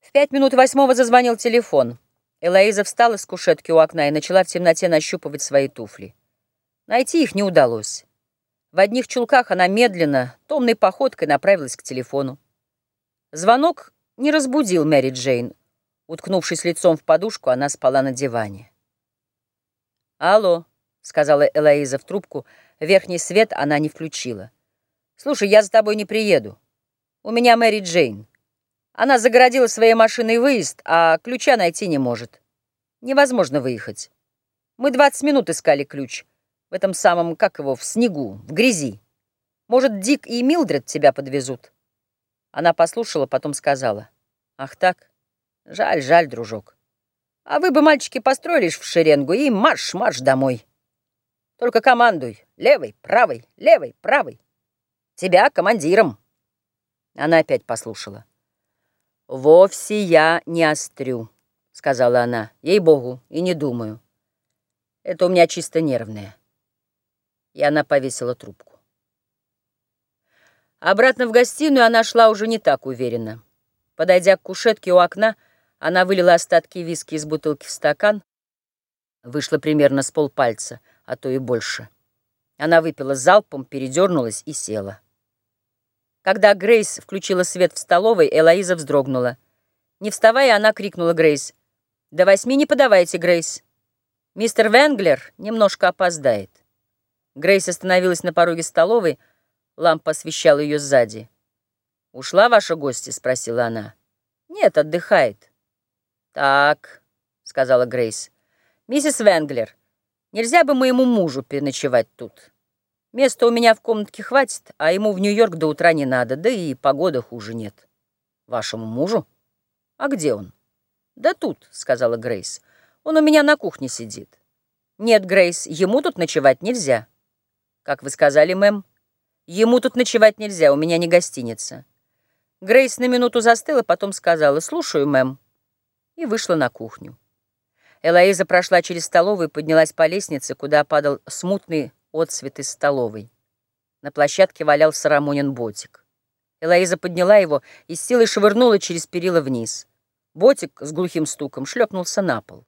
В пять минут восьмого зазвонил телефон. Элоиза встала с кушетки у окна и начала в темноте нащупывать свои туфли. Найти их не удалось. В одних чулках она медленно, томной походкой направилась к телефону. Звонок не разбудил Мэри Джейн. Уткнувшись лицом в подушку, она спала на диване. «Алло», — сказала Элоиза в трубку, верхний свет она не включила. «Слушай, я за тобой не приеду. У меня Мэри Джейн. Она загородила своей машиной выезд, а ключа найти не может. Невозможно выехать. Мы 20 минут искали ключ. В этом самом, как его, в снегу, в грязи. Может, Дик и Милдред тебя подвезут?» Она послушала, потом сказала. «Ах так? Жаль, жаль, дружок. А вы бы, мальчики, построились в шеренгу и марш-марш домой. Только командуй. Левой, правой, левой, правой. Тебя командиром». Она опять послушала. «Вовсе я не острю», — сказала она. «Ей-богу, и не думаю. Это у меня чисто нервное». И она повесила трубку. Обратно в гостиную она шла уже не так уверенно. Подойдя к кушетке у окна, она вылила остатки виски из бутылки в стакан. Вышло примерно с полпальца, а то и больше. Она выпила залпом, передернулась и села. Когда Грейс включила свет в столовой, Элоиза вздрогнула. Не вставая, она крикнула Грейс. «До восьми не подавайте, Грейс. Мистер Венглер немножко опоздает». Грейс остановилась на пороге столовой, лампа освещала ее сзади. «Ушла ваша гостья?» — спросила она. «Нет, отдыхает». «Так», — сказала Грейс. «Миссис Венглер, нельзя бы моему мужу переночевать тут?» Места у меня в комнатке хватит, а ему в Нью-Йорк до утра не надо, да и погода хуже нет. Вашему мужу? А где он? Да тут, сказала Грейс. Он у меня на кухне сидит. Нет, Грейс, ему тут ночевать нельзя. Как вы сказали, мэм? Ему тут ночевать нельзя, у меня не гостиница. Грейс на минуту застыла, потом сказала «Слушаю, мэм», и вышла на кухню. Элоиза прошла через столовую и поднялась по лестнице, куда падал смутный отсвет из столовой. На площадке валялся Рамонин ботик. Элоиза подняла его и с силой швырнула через перила вниз. Ботик с глухим стуком шлепнулся на пол.